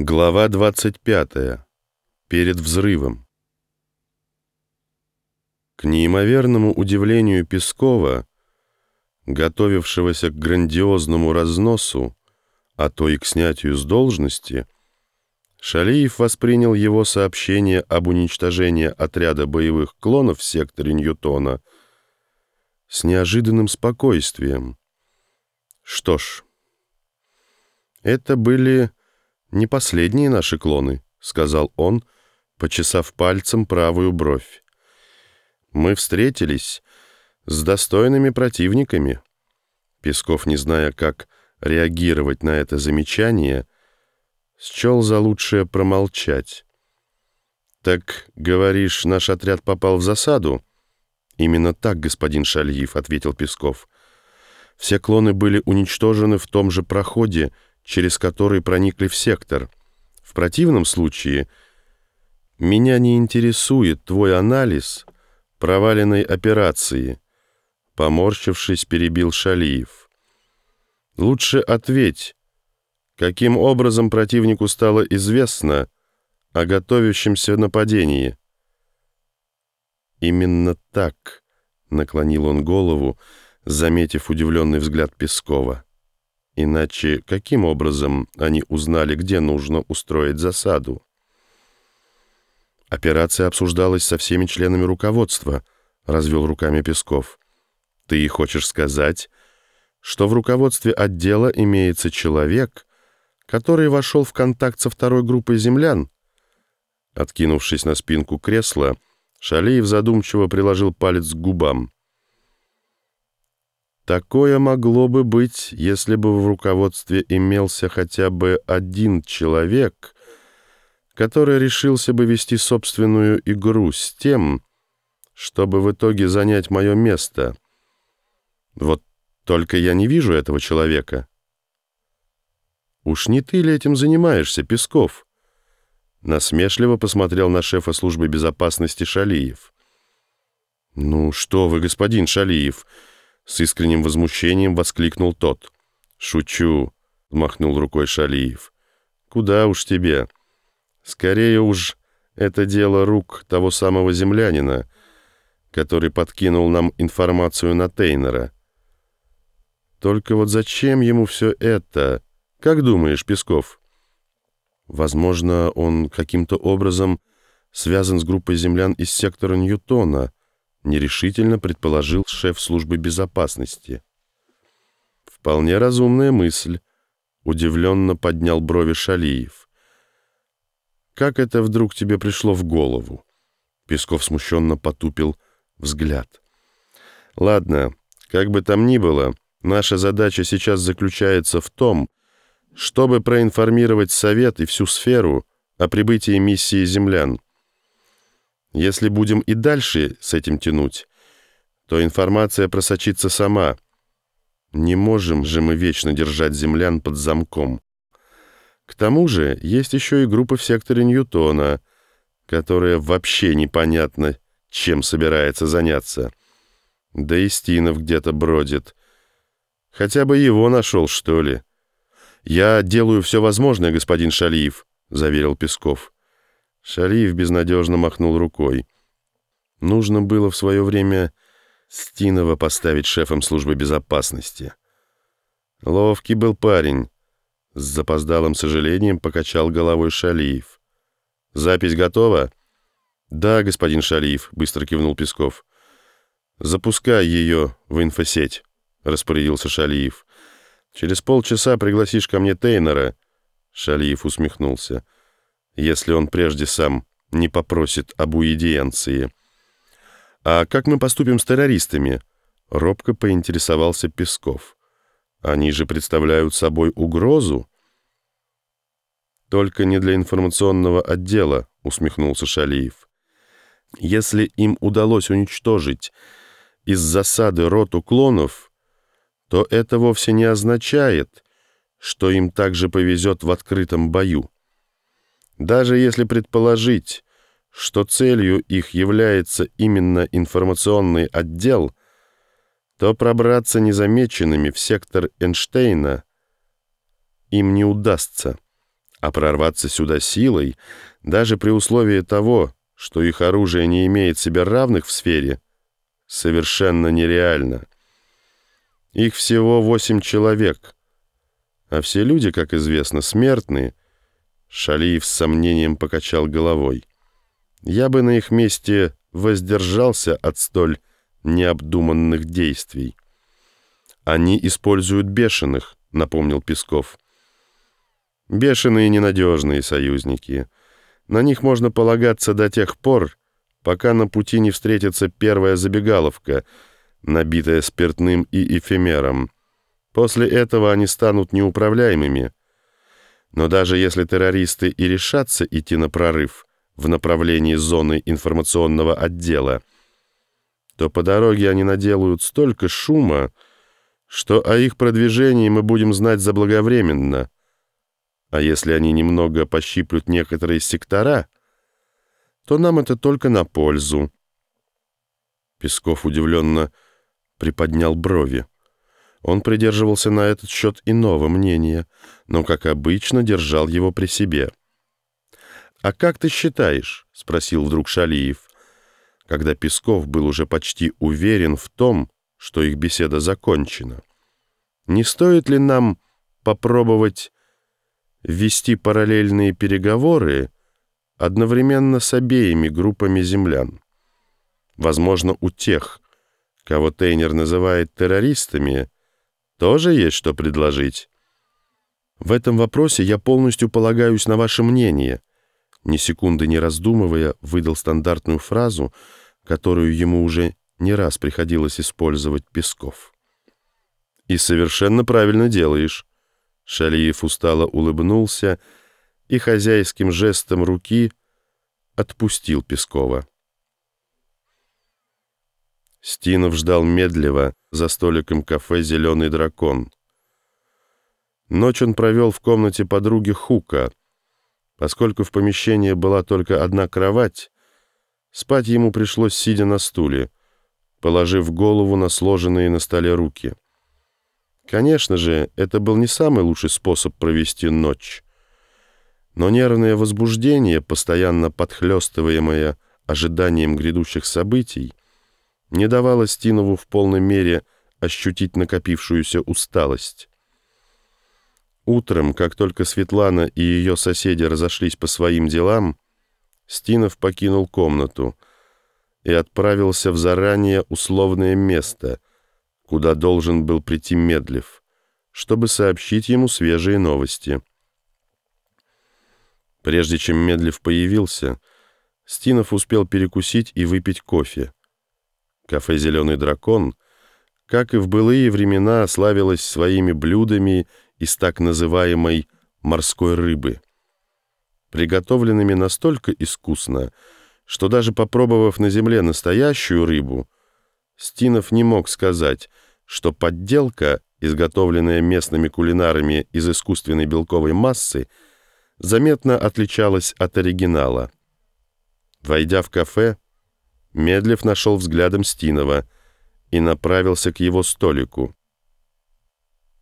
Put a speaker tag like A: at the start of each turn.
A: Глава 25. Перед взрывом. К неимоверному удивлению Пескова, готовившегося к грандиозному разносу, а то и к снятию с должности, Шалиев воспринял его сообщение об уничтожении отряда боевых клонов в секторе Ньютона с неожиданным спокойствием. Что ж, это были не последние наши клоны», — сказал он, почесав пальцем правую бровь. «Мы встретились с достойными противниками». Песков, не зная, как реагировать на это замечание, счел за лучшее промолчать. «Так, говоришь, наш отряд попал в засаду?» «Именно так, господин Шальев», — ответил Песков. «Все клоны были уничтожены в том же проходе, — через который проникли в сектор. В противном случае меня не интересует твой анализ проваленной операции, поморщившись, перебил Шалиев. Лучше ответь, каким образом противнику стало известно о готовящемся нападении. Именно так, наклонил он голову, заметив удивленный взгляд Пескова. Иначе каким образом они узнали, где нужно устроить засаду? Операция обсуждалась со всеми членами руководства, развел руками Песков. Ты хочешь сказать, что в руководстве отдела имеется человек, который вошел в контакт со второй группой землян? Откинувшись на спинку кресла, Шалеев задумчиво приложил палец к губам. Такое могло бы быть, если бы в руководстве имелся хотя бы один человек, который решился бы вести собственную игру с тем, чтобы в итоге занять мое место. Вот только я не вижу этого человека. Уж не ты ли этим занимаешься, Песков? Насмешливо посмотрел на шефа службы безопасности Шалиев. «Ну что вы, господин Шалиев!» С искренним возмущением воскликнул тот. «Шучу», — махнул рукой Шалиев. «Куда уж тебе? Скорее уж это дело рук того самого землянина, который подкинул нам информацию на Тейнера. Только вот зачем ему все это? Как думаешь, Песков?» «Возможно, он каким-то образом связан с группой землян из сектора Ньютона», нерешительно предположил шеф службы безопасности. «Вполне разумная мысль», — удивленно поднял брови Шалиев. «Как это вдруг тебе пришло в голову?» Песков смущенно потупил взгляд. «Ладно, как бы там ни было, наша задача сейчас заключается в том, чтобы проинформировать Совет и всю сферу о прибытии миссии землян. Если будем и дальше с этим тянуть, то информация просочится сама. Не можем же мы вечно держать землян под замком. К тому же есть еще и группа в секторе Ньютона, которая вообще непонятно, чем собирается заняться. Да и Стинов где-то бродит. Хотя бы его нашел, что ли. «Я делаю все возможное, господин Шалиев», — заверил Песков. Шалиев безнадежно махнул рукой. Нужно было в свое время Стинова поставить шефом службы безопасности. Ловкий был парень. С запоздалым сожалением покачал головой Шалиев. «Запись готова?» «Да, господин Шалиев», — быстро кивнул Песков. «Запускай ее в инфосеть», — распорядился Шалиев. «Через полчаса пригласишь ко мне Тейнера». Шалиев усмехнулся если он прежде сам не попросит об уидиенции. «А как мы поступим с террористами?» — робко поинтересовался Песков. «Они же представляют собой угрозу?» «Только не для информационного отдела», — усмехнулся Шалиев. «Если им удалось уничтожить из засады роту клонов, то это вовсе не означает, что им также повезет в открытом бою. Даже если предположить, что целью их является именно информационный отдел, то пробраться незамеченными в сектор Эйнштейна им не удастся. А прорваться сюда силой, даже при условии того, что их оружие не имеет себе равных в сфере, совершенно нереально. Их всего восемь человек, а все люди, как известно, смертные. Шалиев с сомнением покачал головой. Я бы на их месте воздержался от столь необдуманных действий. «Они используют бешеных», — напомнил Песков. «Бешеные ненадежные союзники. На них можно полагаться до тех пор, пока на пути не встретится первая забегаловка, набитая спиртным и эфемером. После этого они станут неуправляемыми. Но даже если террористы и решатся идти на прорыв в направлении зоны информационного отдела, то по дороге они наделают столько шума, что о их продвижении мы будем знать заблаговременно. А если они немного пощиплют некоторые сектора, то нам это только на пользу. Песков удивленно приподнял брови. Он придерживался на этот счет иного мнения, но, как обычно, держал его при себе. «А как ты считаешь?» — спросил вдруг Шалиев, когда Песков был уже почти уверен в том, что их беседа закончена. Не стоит ли нам попробовать вести параллельные переговоры одновременно с обеими группами землян? Возможно, у тех, кого Тейнер называет террористами, тоже есть что предложить. В этом вопросе я полностью полагаюсь на ваше мнение. Ни секунды не раздумывая, выдал стандартную фразу, которую ему уже не раз приходилось использовать Песков. «И совершенно правильно делаешь». Шалиев устало улыбнулся и хозяйским жестом руки отпустил Пескова. Стинов ждал медливо за столиком кафе «Зеленый дракон». Ночь он провел в комнате подруги Хука. Поскольку в помещении была только одна кровать, спать ему пришлось сидя на стуле — положив голову на сложенные на столе руки. Конечно же, это был не самый лучший способ провести ночь. Но нервное возбуждение, постоянно подхлестываемое ожиданием грядущих событий, не давало Стинову в полной мере ощутить накопившуюся усталость. Утром, как только Светлана и ее соседи разошлись по своим делам, Стинов покинул комнату — и отправился в заранее условное место, куда должен был прийти Медлев, чтобы сообщить ему свежие новости. Прежде чем Медлев появился, Стинов успел перекусить и выпить кофе. Кафе «Зеленый дракон», как и в былые времена, славилось своими блюдами из так называемой морской рыбы, приготовленными настолько искусно, что даже попробовав на земле настоящую рыбу, Стинов не мог сказать, что подделка, изготовленная местными кулинарами из искусственной белковой массы, заметно отличалась от оригинала. Войдя в кафе, Медлев нашел взглядом Стинова и направился к его столику.